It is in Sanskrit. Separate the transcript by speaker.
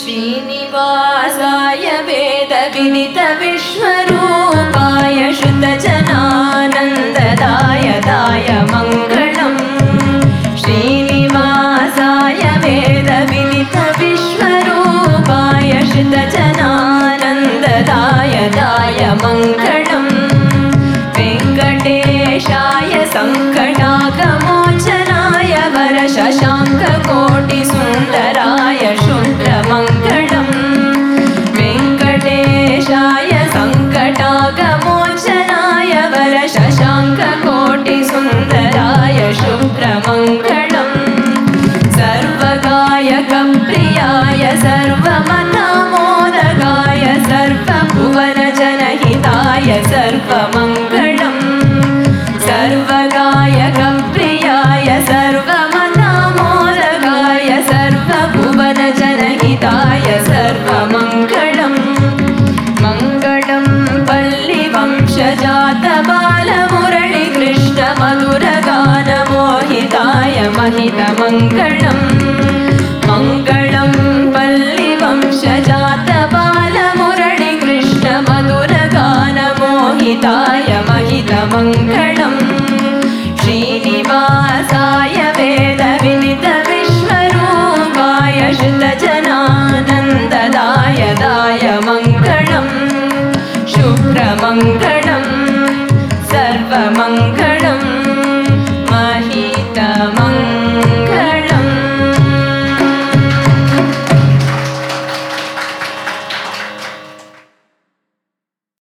Speaker 1: श्रीनिवासाय वेदविनितविश्वरूपाय शुद्धजनानन्ददाय दाय मङ्गलम्। श्रीनिवासाय वेदविनितविश्वरूपाय शुद्धजनानन्ददाय दाय मङ्गलम्। वेङ्कटेशाय सङ्कटागमोचनाय वरशशाङ्ककोटिसुन्दराय शुभ्रमङ्गलम् सर्वगायकप्रियाय सर्वमनामोदगाय सर्वभुवनजनहिताय सर्वमङ्गलम् सर्वगायकप्रियाय सर्वमनामोदगाय सर्वभुवनजनहिताय सर्वमङ्गलम् हितमङ्गणम् मङ्गलं पल्लिवंशजातबालमुरळिकृष्णमधुरगानमोहिताय महितमङ्गलम् श्रीनिवासाय वेदविनितविश्वरूपाय श्रुतजनानन्ददाय दाय मङ्गलम् शुक्रमङ्ग